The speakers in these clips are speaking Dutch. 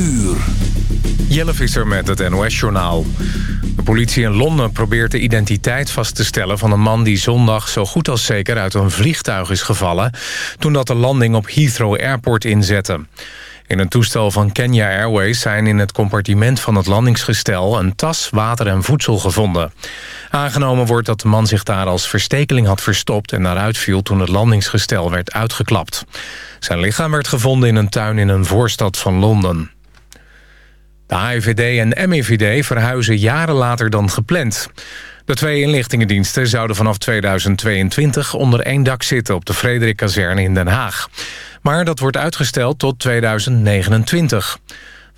uur. Jelle Visser met het NOS-journaal. De politie in Londen probeert de identiteit vast te stellen... van een man die zondag zo goed als zeker uit een vliegtuig is gevallen... toen dat de landing op Heathrow Airport inzette. In een toestel van Kenya Airways zijn in het compartiment van het landingsgestel... een tas, water en voedsel gevonden. Aangenomen wordt dat de man zich daar als verstekeling had verstopt... en daaruit viel toen het landingsgestel werd uitgeklapt. Zijn lichaam werd gevonden in een tuin in een voorstad van Londen. De AIVD en MIVD verhuizen jaren later dan gepland. De twee inlichtingendiensten zouden vanaf 2022 onder één dak zitten... op de Frederik-kazerne in Den Haag. Maar dat wordt uitgesteld tot 2029.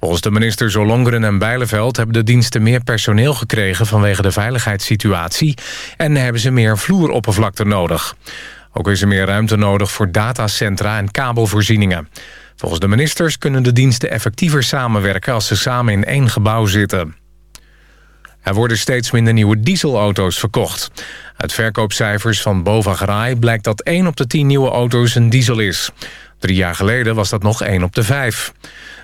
Volgens de ministers Ollongren en Bijleveld hebben de diensten meer personeel gekregen vanwege de veiligheidssituatie en hebben ze meer vloeroppervlakte nodig. Ook is er meer ruimte nodig voor datacentra en kabelvoorzieningen. Volgens de ministers kunnen de diensten effectiever samenwerken als ze samen in één gebouw zitten. Er worden steeds minder nieuwe dieselauto's verkocht. Uit verkoopcijfers van Bovagrai blijkt dat 1 op de 10 nieuwe auto's een diesel is. Drie jaar geleden was dat nog 1 op de 5.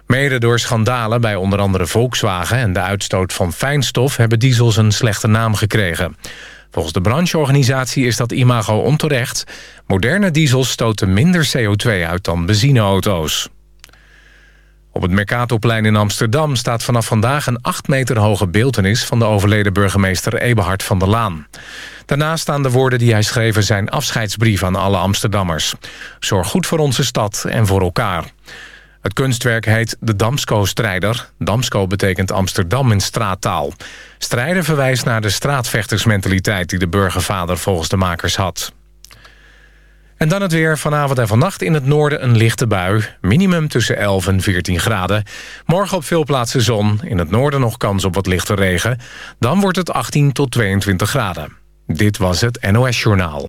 Mede door schandalen bij onder andere Volkswagen en de uitstoot van fijnstof... hebben diesels een slechte naam gekregen. Volgens de brancheorganisatie is dat imago onterecht. Moderne diesels stoten minder CO2 uit dan benzineauto's. Op het Mercatoplein in Amsterdam staat vanaf vandaag een 8 meter hoge beeltenis... van de overleden burgemeester Eberhard van der Laan. Daarnaast staan de woorden die hij schreef zijn afscheidsbrief aan alle Amsterdammers. Zorg goed voor onze stad en voor elkaar. Het kunstwerk heet de Damsko-strijder. Damsko betekent Amsterdam in straattaal. Strijder verwijst naar de straatvechtersmentaliteit... die de burgervader volgens de makers had. En dan het weer. Vanavond en vannacht in het noorden een lichte bui. Minimum tussen 11 en 14 graden. Morgen op veel plaatsen zon. In het noorden nog kans op wat lichte regen. Dan wordt het 18 tot 22 graden. Dit was het NOS Journaal.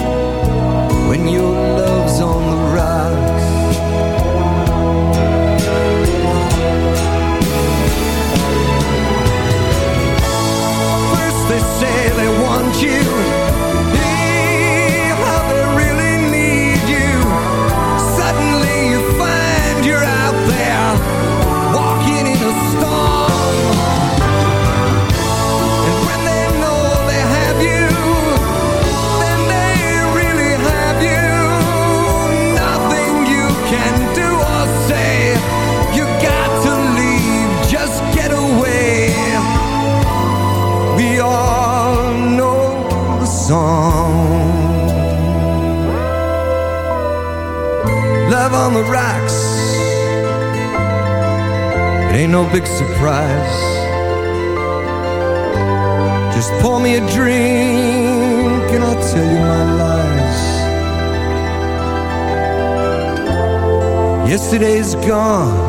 Yesterday's gone.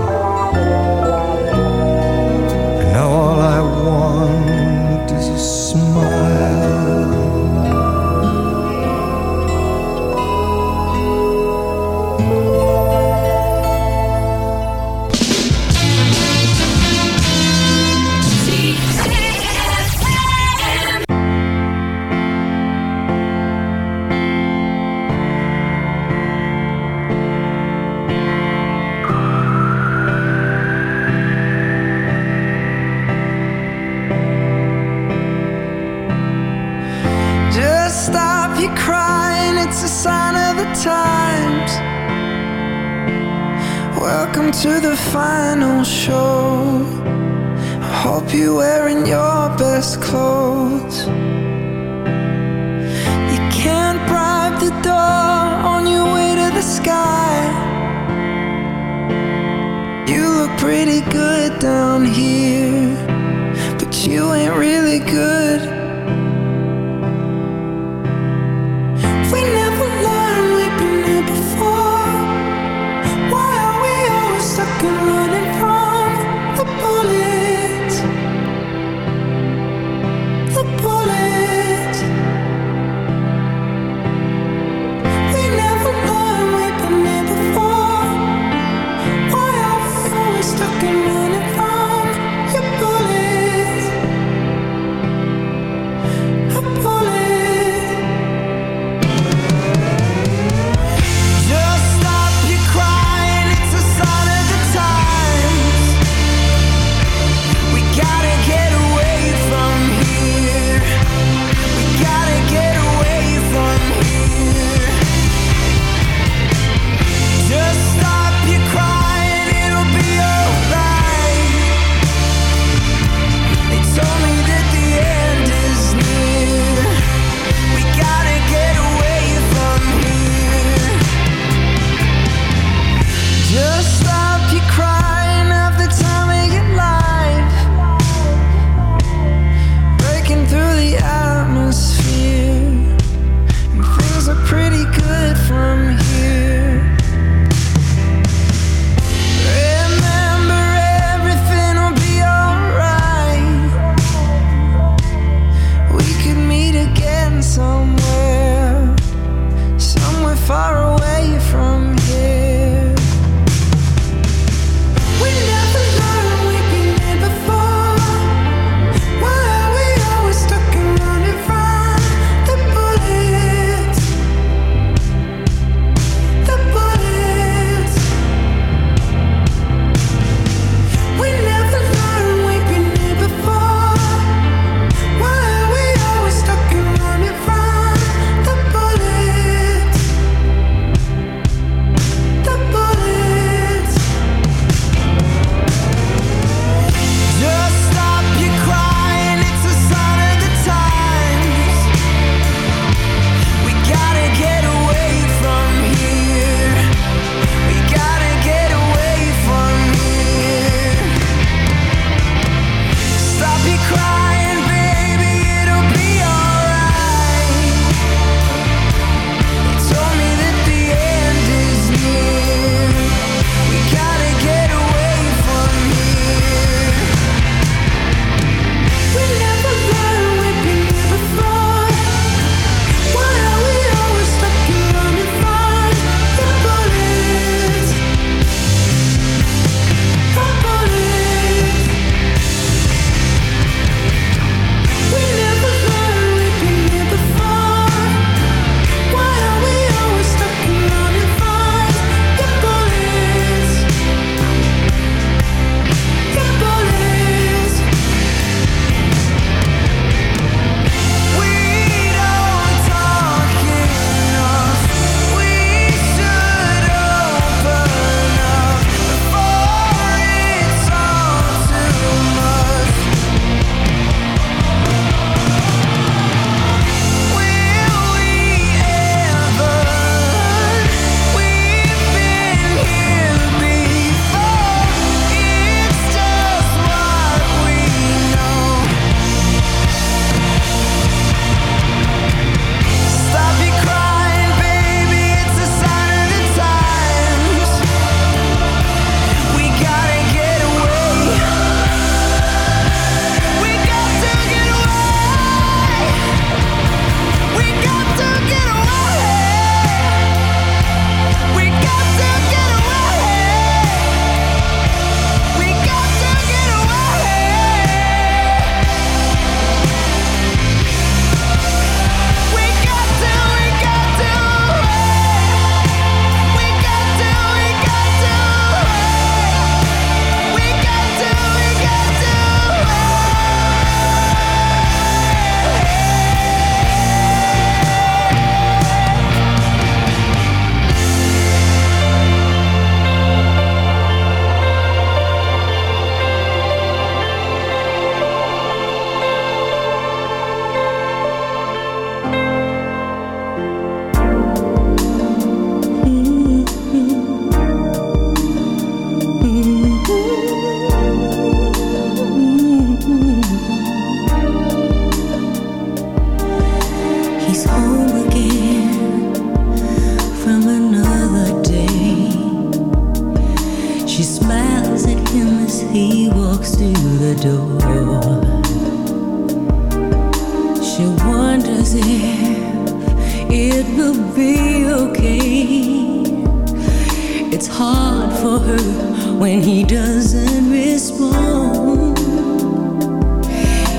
Down here,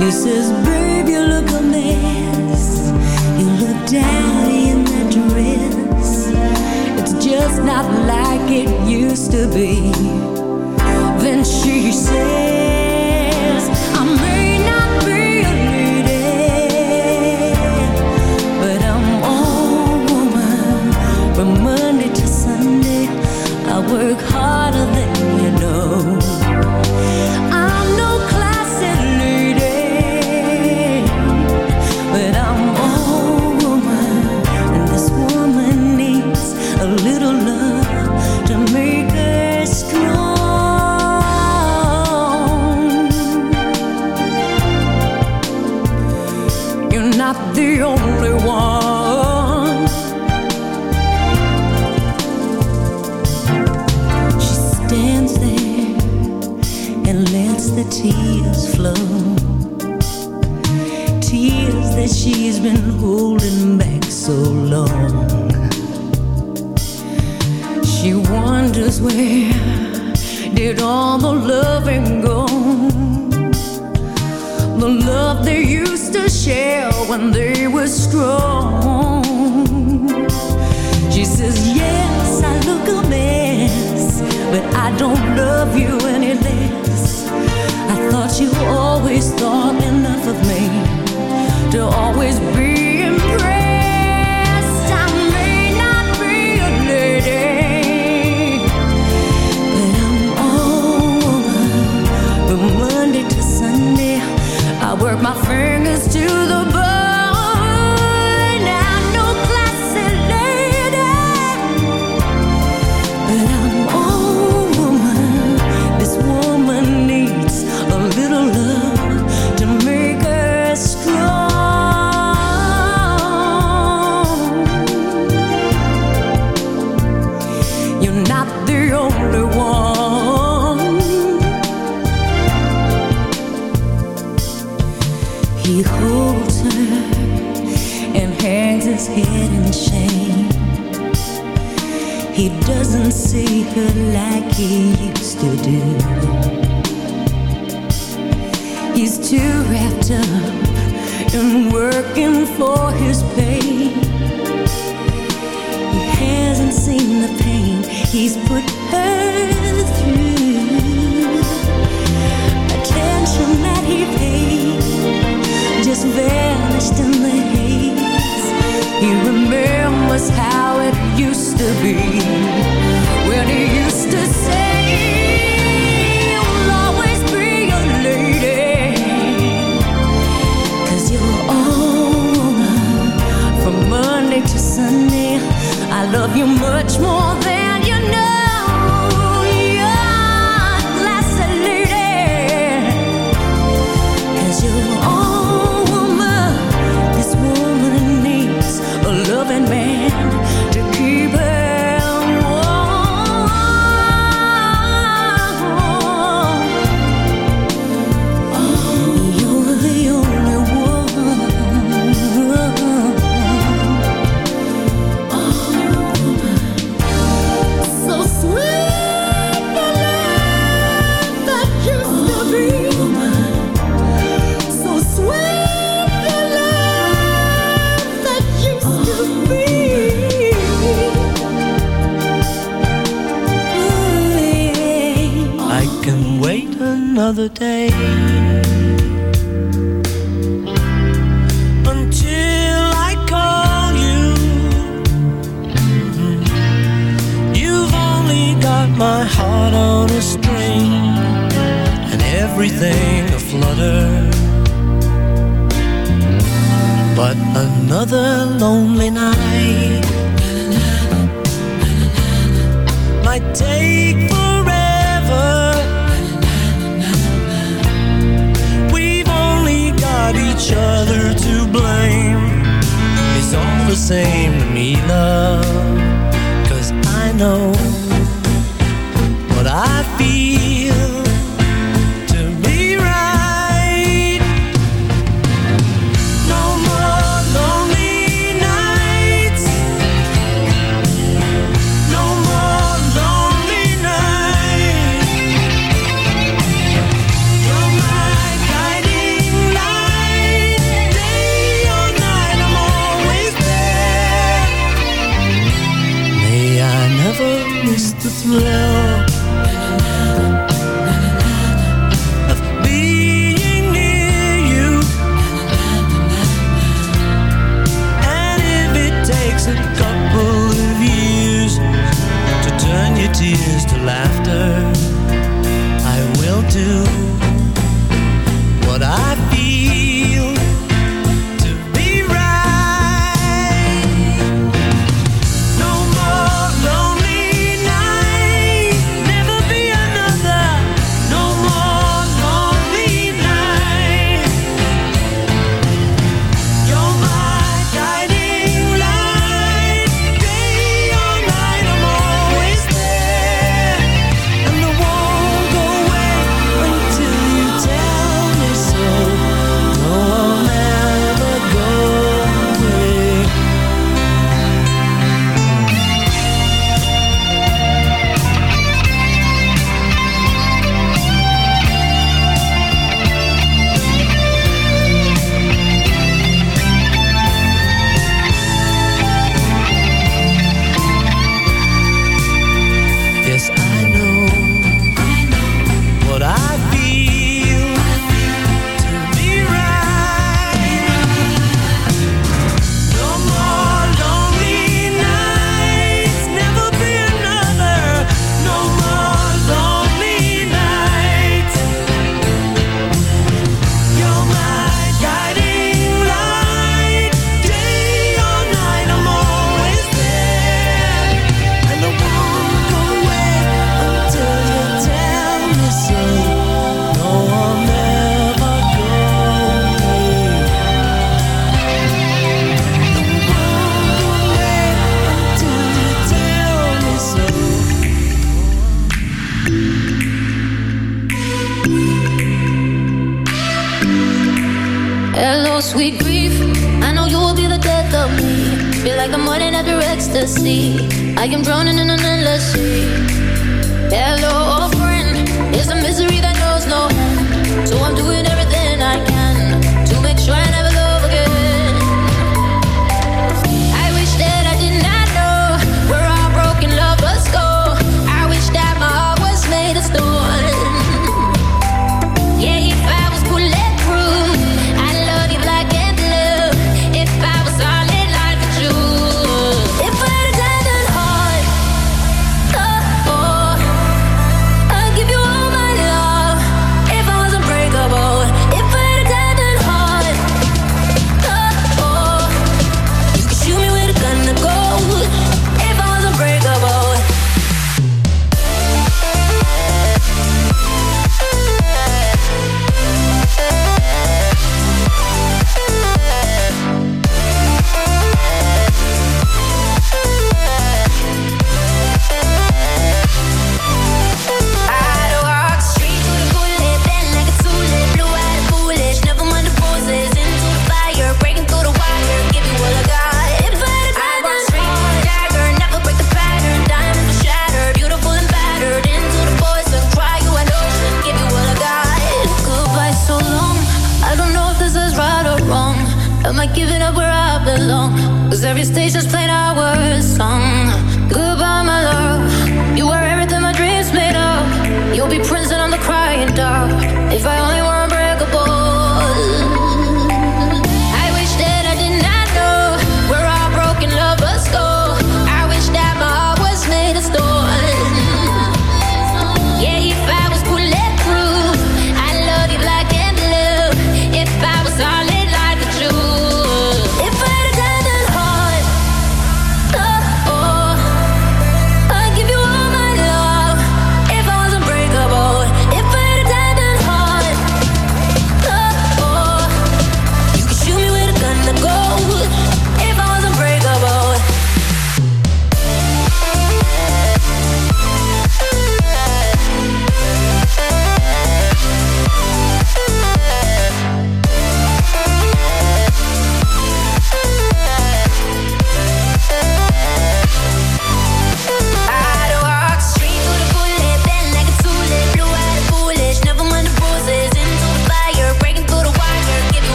You says, babe, you look a mess. You look daddy in that dress. It's just not like it used to be. Then she said. I don't love you any less. I thought you always thought enough of me to always be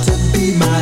to be my